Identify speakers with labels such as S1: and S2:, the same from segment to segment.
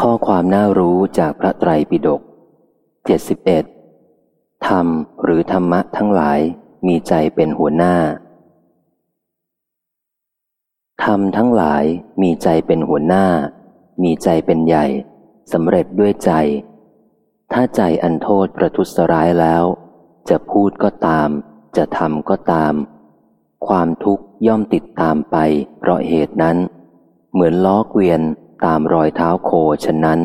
S1: ข้อความน่ารู้จากพระไตรปิฎกเจ็ดสิบเอ็ดธรรมหรือธรรมะทั้งหลายมีใจเป็นหัวหน้า ธรรมทั้งหลายมีใจเป็นหัวหน้า มีใจเป็นใหญ่สำเร็จด้วยใจ ถ้าใจอันโทษประทุษร้ายแล้ว จะพูดก็ตาม จะทำก็ตาม ความทุกข์ย่อมติดตามไป เพราะเหตุนั้น เหมือนล้อเกวียน ตามรอยเท้าโคฉะนั้น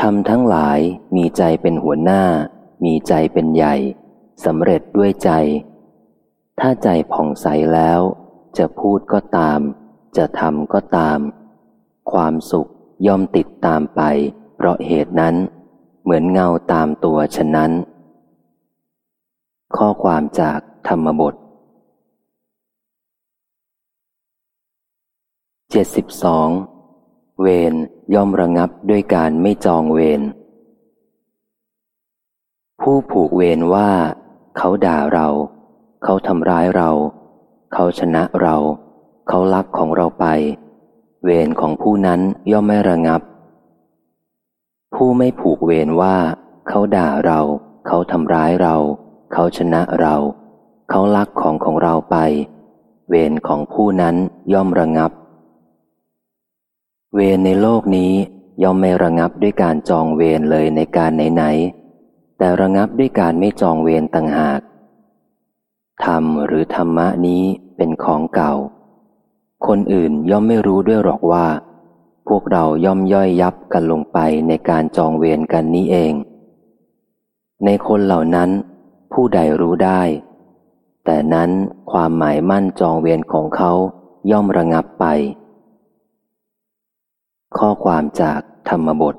S1: ทำทั้งหลายมีใจเป็นหัวหน้า มีใจเป็นใหญ่สำเร็จด้วยใจ ถ้าใจผ่องใสแล้ว จะพูดก็ตาม จะทำก็ตาม ความสุขย่อมติดตามไป เพราะเหตุนั้น เหมือนเงาตามตัวฉะนั้น ข้อความจากธรรมบท เจ็ดสิบสองเวรย่อมระงับด้วยการไม่จองเวรผู้ผูกเวรว่า เขาด่าเรา เขาทำร้ายเรา เขาชนะเรา เขาลักของเราไป เวรของผู้นั้นย่อมไม่ระงับ ผู้ไม่ผูกเวรว่า เขาด่าเรา เขาทำร้ายเรา เขาชนะเรา เขาลักของของเราไป เวรของผู้นั้นย่อมระงับ เวรในโลกนี้ย่อมไม่ระงับด้วยการจองเวรเลยในการไหนๆ แต่ระงับด้วยการไม่จองเวรต่างหาก ธรรมหรือธรรมะนี้เป็นของเก่า คนอื่นย่อมไม่รู้ด้วยหรอกว่า พวกเราย่อมย่อยยับกันลงไปในการจองเวรกันนี้เอง ในคนเหล่านั้น ผู้ใดรู้ได้ แต่นั้นความหมายมั่นจองเวรของเขาย่อมระงับไป ข้อความจากธรรมบท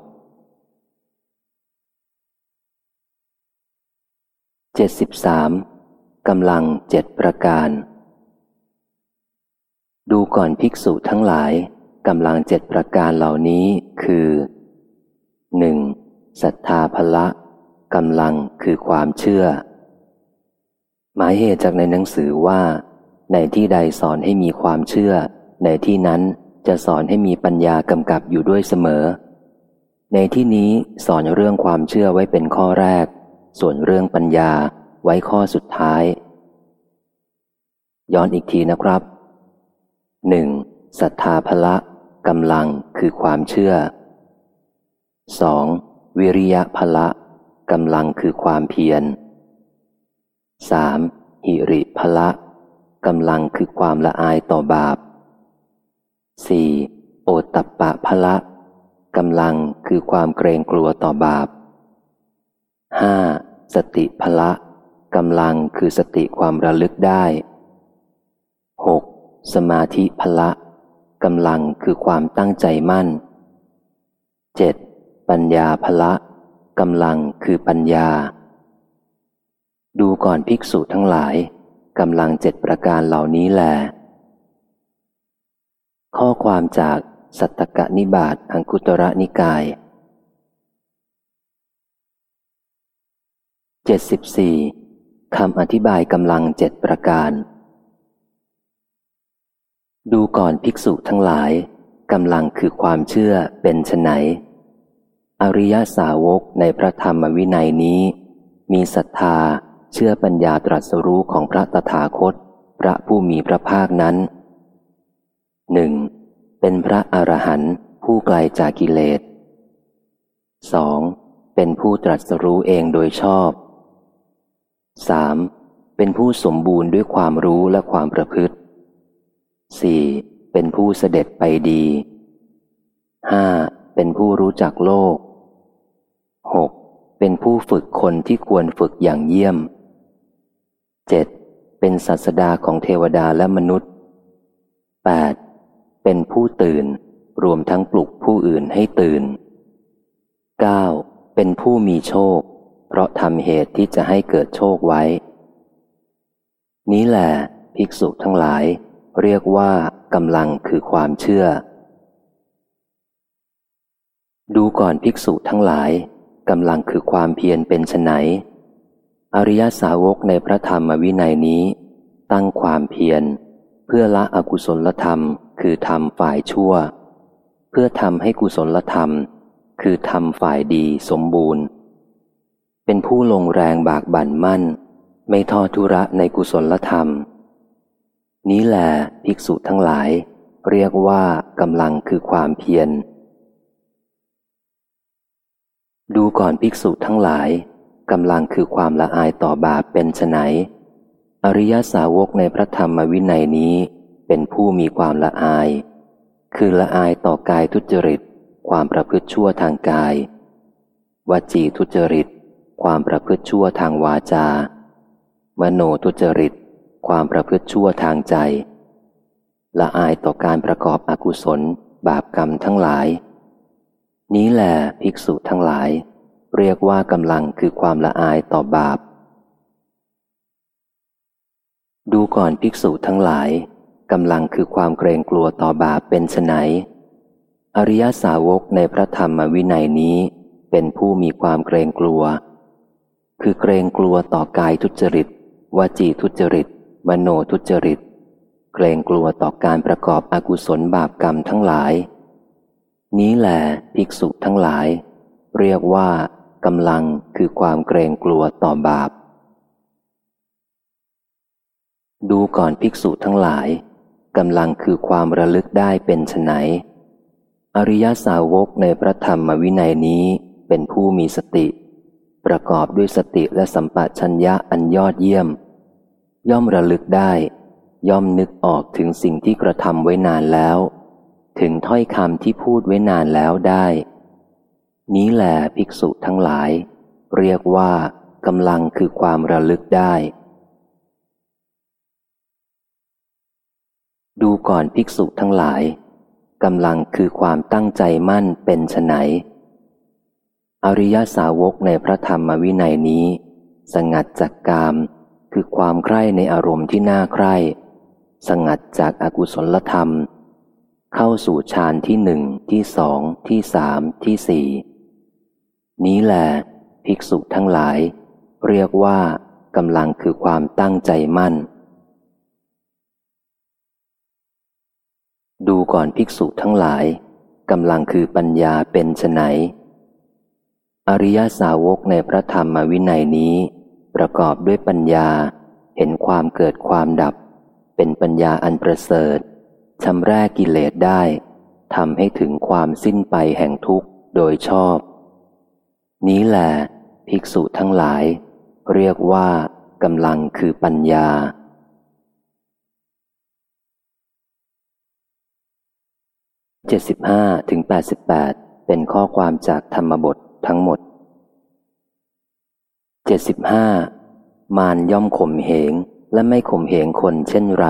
S1: 73กำลังเจ็ดประการ ดูก่อนภิกษุทั้งหลายกำลังเจ็ดประการเหล่านี้คือ 1. ศรัทธาภละกำลังคือความเชื่อ หมายเหตุจากในหนังสือว่า ในที่ใดสอนให้มีความเชื่อ ในที่นั้น จะสอนให้มีปัญญากำกับอยู่ด้วยเสมอ ในที่นี้สอนเรื่องความเชื่อไว้เป็นข้อแรก ส่วนเรื่องปัญญาไว้ข้อสุดท้าย ย้อนอีกทีนะครับหนึ่งศรัทธาภละกำลังคือความเชื่อ 2. วิริยะภละกำลังคือความเพียร 3. หิริภละกำลังคือความละอายต่อบาป 4. โอตัปปะพละกำลังคือความเกรงกลัวต่อบาป 5. สติพละกำลังคือสติความระลึกได้ 6. สมาธิพละกำลังคือความตั้งใจมั่น 7. ปัญญาพละกำลังคือปัญญา ดูก่อนภิกษุทั้งหลายกำลังเจ็ดประการเหล่านี้แหละ ข้อความจากสัตตกนิบาตอังคุตระนิกาย 74. คำอธิบายกำลังเจ็ดประการ ดูก่อนภิกษุทั้งหลายกำลังคือความเชื่อเป็นไฉนอริยสาวกในพระธรรมวินัยนี้ มีศรัทธาเชื่อปัญญาตรัสรู้ของพระตถาคต พระผู้มีพระภาคนั้น หนึ่งเป็นพระอรหันต์ผู้ไกลจากกิเลสสองเป็นผู้ตรัสรู้เองโดยชอบสามเป็นผู้สมบูรณ์ด้วยความรู้และความประพฤติสี่เป็นผู้เสด็จไปดีห้าเป็นผู้รู้จักโลกหกเป็นผู้ฝึกคนที่ควรฝึกอย่างเยี่ยมเจ็ดเป็นศาสดาของเทวดาและมนุษย์แปด เป็นผู้ตื่น รวมทั้งปลุกผู้อื่นให้ตื่น 9. เป็นผู้มีโชค เพราะทำเหตุที่จะให้เกิดโชคไว้ นี้แหละภิกษุทั้งหลาย เรียกว่ากำลังคือความเชื่อ ดูก่อนภิกษุทั้งหลายกำลังคือความเพียรเป็นไนอริยสาวกในพระธรรมวินัยนี้ ตั้งความเพียร เพื่อละอกุศลธรรม คือทำฝ่ายชั่ว เพื่อทำให้กุศลธรรม คือทำฝ่ายดีสมบูรณ์ เป็นผู้ลงแรงบากบั่นมั่น ไม่ทอทุระในกุศลธรรม นี้แหละภิกษุทั้งหลาย เรียกว่ากำลังคือความเพียรดูก่อนภิกษุทั้งหลายกำลังคือความละอายต่อบาปเป็นไนอริยสาวกในพระธรรมวินัยนี้ เป็นผู้มีความละอาย คือละอายต่อกายทุจริต ความประพฤติชั่วทางกาย วจีทุจริต ความประพฤติชั่วทางวาจา มโนทุจริต ความประพฤติชั่วทางใจ ละอายต่อการประกอบอกุศล บาปกรรมทั้งหลาย นี้แหละภิกษุทั้งหลาย เรียกว่ากำลังคือความละอายต่อบาปดูก่อนภิกษุทั้งหลาย กำลังคือความเกรงกลัวต่อบาปเป็นไนอริยสาวกในพระธรรมวินัยนี้ เป็นผู้มีความเกรงกลัว คือเกรงกลัวต่อกายทุจริตวจีทุจริต มโนทุจริต เกรงกลัวต่อการประกอบอกุศลบาปกรรมทั้งหลาย นี้แหละภิกษุทั้งหลาย เรียกว่ากำลังคือความเกรงกลัวต่อบาป ดูก่อนภิกษุทั้งหลาย กำลังคือความระลึกได้เป็นไฉนอริยสาวกในพระธรรมวินัยนี้เป็นผู้มีสติ ประกอบด้วยสติและสัมปชัญญะอันยอดเยี่ยม ย่อมระลึกได้ ย่อมนึกออกถึงสิ่งที่กระทำไว้นานแล้ว ถึงถ้อยคำที่พูดไว้นานแล้วได้ นี้แหละภิกษุทั้งหลาย เรียกว่ากำลังคือความระลึกได้ ดูก่อนภิกษุทั้งหลายกำลังคือความตั้งใจมั่นเป็นไฉนอริยสาวกในพระธรรมวินัยนี้ สงัดจากกาม คือความใคร่ในอารมณ์ที่น่าใคร่ สงัดจากอากุศลธรรม เข้าสู่ฌานที่หนึ่งที่สองที่สามที่สี่นี้แหละภิกษุทั้งหลาย เรียกว่ากำลังคือความตั้งใจมั่น ดูก่อนภิกษุทั้งหลายกำลังคือปัญญาเป็นไฉนอริยสาวกในพระธรรมวินัยนี้ ประกอบด้วยปัญญาเห็นความเกิดความดับ เป็นปัญญาอันประเสริฐชำแรกกิเลสได้ทำให้ถึงความสิ้นไปแห่งทุกข์โดยชอบ นี้แหละภิกษุทั้งหลาย เรียกว่ากำลังคือปัญญา เจ็ดสิบห้าถึงแปดสิบแปดเป็นข้อความจากธรรมบททั้งหมดเจ็ดสิบห้ามานย่อมข่มเหงและไม่ข่มเหงคนเช่นไร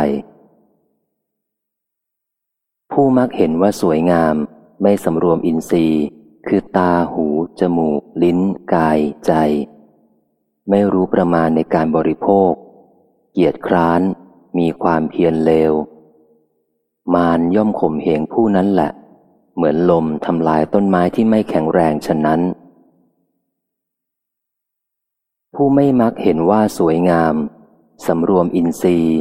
S1: ผู้มักเห็นว่าสวยงามไม่สำรวมอินทรีย์ คือตาหู จมูก ลิ้น กาย ใจ ไม่รู้ประมาณในการบริโภค เกียรติคร้าน มีความเพียรเลว มารย่อมข่มเหงผู้นั้นแหละ เหมือนลมทำลายต้นไม้ที่ไม่แข็งแรงฉะนั้น ผู้ไม่มักเห็นว่าสวยงาม สำรวมอินทรีย์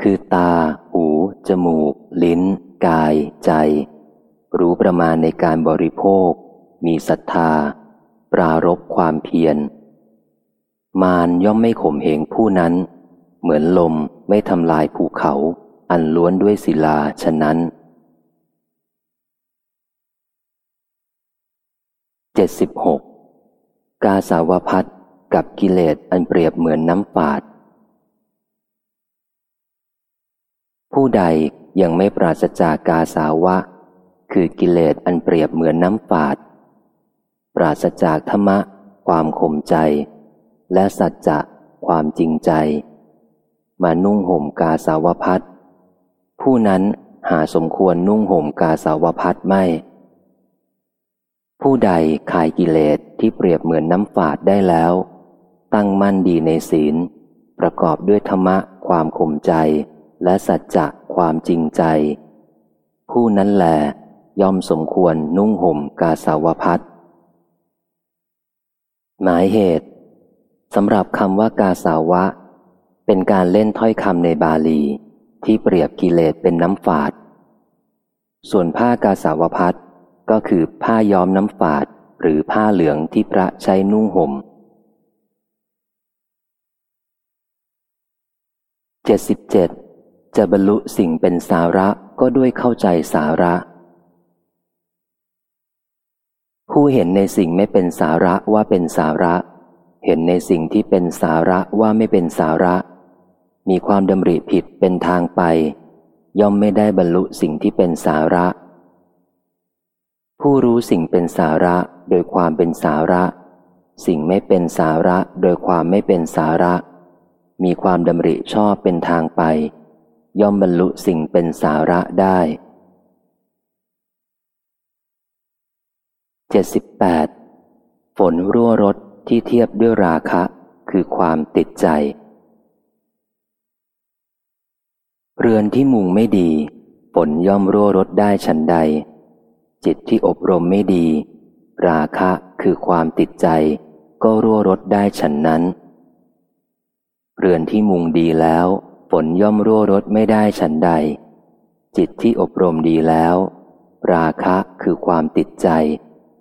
S1: คือตา หู จมูก ลิ้น กาย ใจ รู้ประมาณในการบริโภค มีศรัทธา ปรารบความเพียร มารย่อมไม่ข่มเหงผู้นั้น เหมือนลมไม่ทำลายภูเขา อันล้วนด้วยศิลาฉะนั้นเจ็ดสิบหกกาสาวพัดกับกิเลสอันเปรียบเหมือนน้ำฝาด ผู้ใดยังไม่ปราศจากกาสาวะ คือกิเลสอันเปรียบเหมือนน้ำฝาด ปราศจากธรรมะ ความข่มใจ และสัจจะความจริงใจ มานุ่งห่มกาสาวพัด ผู้นั้นหาสมควรนุ่งห่มกาสาวพัดไม่ ผู้ใดขายกิเลสที่เปรียบเหมือนน้ำฝาดได้แล้ว ตั้งมั่นดีในศีล ประกอบด้วยธรรมะความข่มใจ และสัจจะความจริงใจ ผู้นั้นแหลย่อมสมควรนุ่งห่มกาสาวพัดหมายเหตุสำหรับคำว่ากาสาวะ เป็นการเล่นถ้อยคำในบาลี ที่เปรียบกิเลสเป็นน้ำฝาด ส่วนผ้ากาสาวพัดก็คือผ้าย้อมน้ำฝาดหรือผ้าเหลืองที่พระใช้นุ่งห่มเจ็ดสิบเจ็ดจะบรรลุสิ่งเป็นสาระก็ด้วยเข้าใจสาระ ผู้เห็นในสิ่งไม่เป็นสาระว่าเป็นสาระ เห็นในสิ่งที่เป็นสาระว่าไม่เป็นสาระ มีความดำริผิดเป็นทางไป ย่อมไม่ได้บรรลุสิ่งที่เป็นสาระ ผู้รู้สิ่งเป็นสาระโดยความเป็นสาระ สิ่งไม่เป็นสาระโดยความไม่เป็นสาระ มีความดำริชอบเป็นทางไป ย่อมบรรลุสิ่งเป็นสาระได้ 78. ฝนรั่วรถที่เทียบด้วยราคะ คือความติดใจ เรือนที่มุงไม่ดีฝนย่อมรั่วรถได้ฉันใด จิตที่อบรมไม่ดี ราคะคือความติดใจ ก็รั่วรถได้ฉันนั้น เรือนที่มุงดีแล้วฝนย่อมรั่วรถไม่ได้ฉันใด จิตที่อบรมดีแล้ว ราคะคือความติดใจ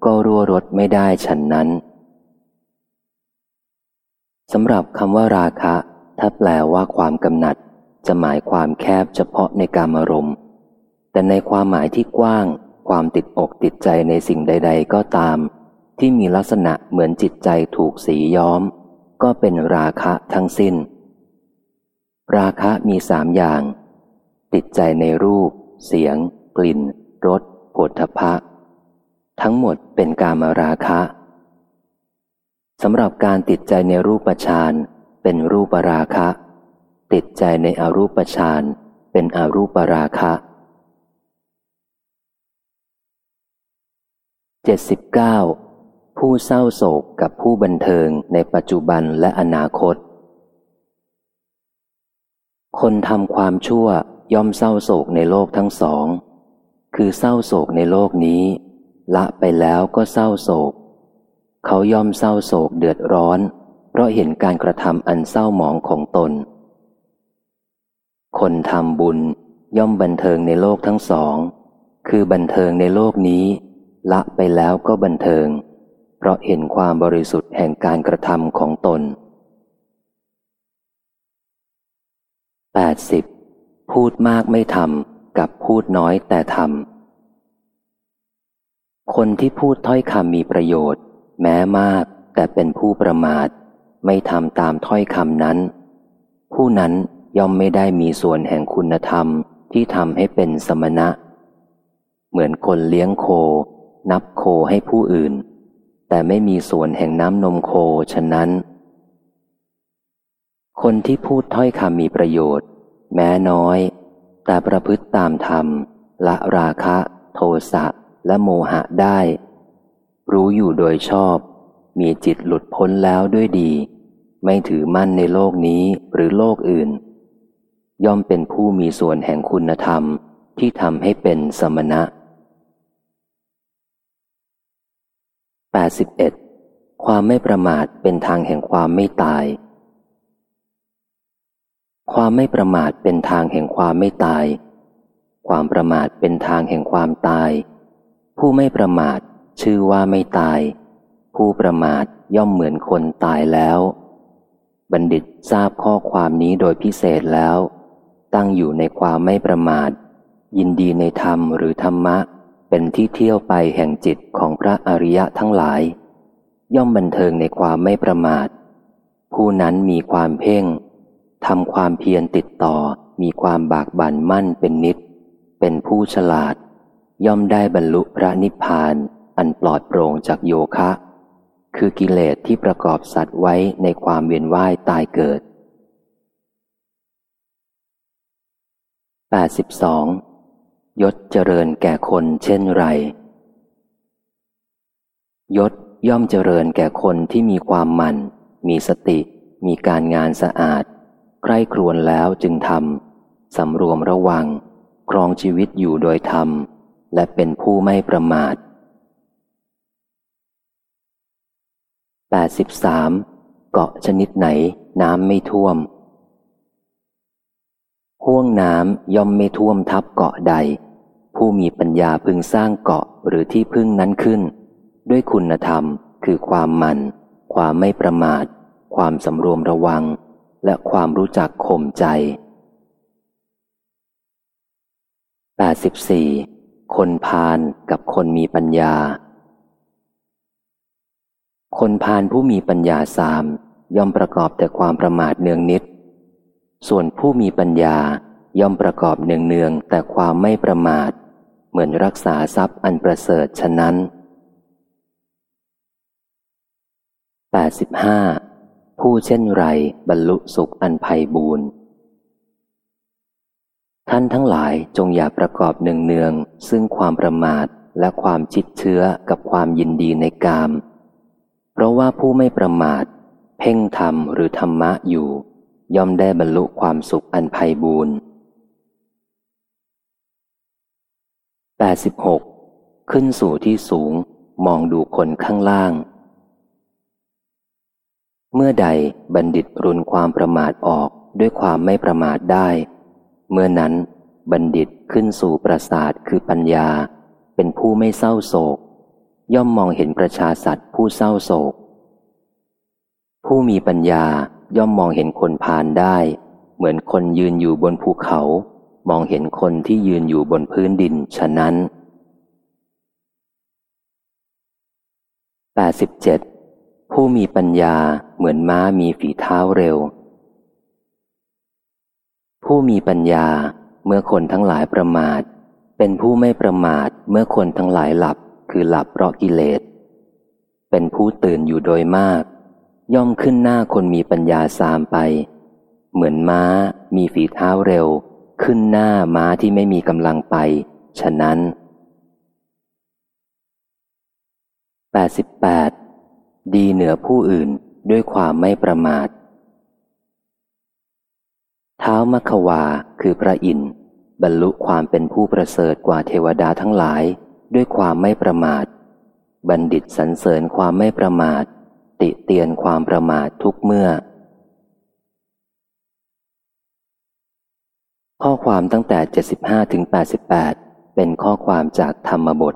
S1: ก็รั่วรถไม่ได้ฉันนั้นสำหรับคำว่าราคะ ถ้าแปลว่าความกำหนัด จะหมายความแคบเฉพาะในการอารมณ์ แต่ในความหมายที่กว้าง ความติดอกติดใจในสิ่งใด ๆ ก็ตาม ที่มีลักษณะเหมือนจิตใจถูกสีย้อม ก็เป็นราคะทั้งสิ้น ราคะมีสามอย่าง ติดใจในรูป เสียง กลิ่นรสผลทพะ ทั้งหมดเป็นการมาราคะสำหรับการติดใจในรูปฌานเป็นรูปราคะ ติดใจในอรูปฌานเป็นอรูปราคะ 79. ผู้เศร้าโศกกับผู้บันเทิงในปัจจุบันและอนาคต คนทำความชั่วย่อมเศร้าโศกในโลกทั้งสอง คือเศร้าโศกในโลกนี้ ละไปแล้วก็เศร้าโศก เขาย่อมเศร้าโศกเดือดร้อน เพราะเห็นการกระทำอันเศร้าหมองของตน คนทำบุญย่อมบันเทิงในโลกทั้งสอง คือบันเทิงในโลกนี้ ละไปแล้วก็บันเทิง เพราะเห็นความบริสุทธิ์แห่งการกระทำของตน 80. พูดมากไม่ทำกับพูดน้อยแต่ทำคนที่พูดถ้อยคำมีประโยชน์ แม้มากแต่เป็นผู้ประมาท ไม่ทำตามถ้อยคำนั้น ผู้นั้น ย่อมไม่ได้มีส่วนแห่งคุณธรรมที่ทำให้เป็นสมณะ เหมือนคนเลี้ยงโค นับโคให้ผู้อื่น แต่ไม่มีส่วนแห่งน้ำนมโคฉะนั้น คนที่พูดถ้อยคำมีประโยชน์ แม้น้อย แต่ประพฤติตามธรรม ละราคะ โทสะและโมหะได้ รู้อยู่โดยชอบ มีจิตหลุดพ้นแล้วด้วยดี ไม่ถือมั่นในโลกนี้หรือโลกอื่น ย่อมเป็นผู้มีส่วนแห่งคุณธรรมที่ทำให้เป็นสมณะ 81. ความไม่ประมาทเป็นทางแห่งความไม่ตาย ความไม่ประมาทเป็นทางแห่งความไม่ตาย ความประมาทเป็นทางแห่งความตาย ผู้ไม่ประมาทชื่อว่าไม่ตาย ผู้ประมาทย่อมเหมือนคนตายแล้ว บัณฑิตทราบข้อความนี้โดยพิเศษแล้ว ตั้งอยู่ในความไม่ประมาท ยินดีในธรรมหรือธรรมะ เป็นที่เที่ยวไปแห่งจิตของพระอริยะทั้งหลาย ย่อมบันเทิงในความไม่ประมาท ผู้นั้นมีความเพ่งทำความเพียรติดต่อมีความบากบั่นมั่นเป็นนิด เป็นผู้ฉลาด ย่อมได้บรรลุพระนิพพานอันปลอดโปร่งจากโยคะ คือกิเลสที่ประกอบสัตว์ไว้ในความเวียนว่ายตายเกิด 82. ยศเจริญแก่คนเช่นไร ยศย่อมเจริญแก่คนที่มีความมั่น มีสติ มีการงานสะอาด ใคร่ครวญแล้วจึงทำสำรวมระวัง ครองชีวิตอยู่โดยธรรม และเป็นผู้ไม่ประมาท 83. เกาะชนิดไหนน้ำไม่ท่วม ห่วงน้ำย่อมไม่ท่วมทับเกาะใด ผู้มีปัญญาพึงสร้างเกาะหรือที่พึ่งนั้นขึ้น ด้วยคุณธรรมคือความมัน ความไม่ประมาท ความสำรวมระวัง และความรู้จักข่มใจ 84. คนพาลกับคนมีปัญญา คนพาลผู้มีปัญญาสามย่อมประกอบแต่ความประมาทเนืองนิด ส่วนผู้มีปัญญาย่อมประกอบเนืองเนืองแต่ความไม่ประมาท เหมือนรักษาทรัพย์อันประเสริฐฉะนั้น 85. ผู้เช่นไรบรรลุสุขอันไพ่บูรณ์ท่านทั้งหลายจงอย่าประกอบเนืองเนืองซึ่งความประมาทและความจิตเชื้อกับความยินดีในกาม เพราะว่าผู้ไม่ประมาท เพ่งธรรมหรือธรรมะอยู่ ย่อมได้บรรลุความสุขอันไพ่บูรณ์ 86. ขึ้นสู่ที่สูงมองดูคนข้างล่าง เมื่อใดบัณฑิตรุนความประมาทออกด้วยความไม่ประมาทได้ เมื่อนั้นบัณฑิตขึ้นสู่ประสาทคือปัญญา เป็นผู้ไม่เศร้าโศก ย่อมมองเห็นประชาสัตว์ผู้เศร้าโศก ผู้มีปัญญา ย่อมมองเห็นคนพานได้ เหมือนคนยืนอยู่บนภูเขา มองเห็นคนที่ยืนอยู่บนพื้นดินฉะนั้น 87. ผู้มีปัญญาเหมือนม้ามีฝีเท้าเร็ว ผู้มีปัญญาเมื่อคนทั้งหลายประมาท เป็นผู้ไม่ประมาทเมื่อคนทั้งหลายหลับคือหลับเพราะกิเลส เป็นผู้ตื่นอยู่โดยมาก ย่อมขึ้นหน้าคนมีปัญญาสามไป เหมือนม้ามีฝีเท้าเร็ว ขึ้นหน้าม้าที่ไม่มีกำลังไป ฉะนั้น 88. ดีเหนือผู้อื่นด้วยความไม่ประมาท เท้ามัควาคือพระอินทร์บรรลุความเป็นผู้ประเสริฐกว่าเทวดาทั้งหลาย ด้วยความไม่ประมาท บัณฑิตสรรเสริญความไม่ประมาท ติเตียนความประมาททุกเมื่อ ข้อความตั้งแต่ 75ถึง88 เป็นข้อความจากธรรมบท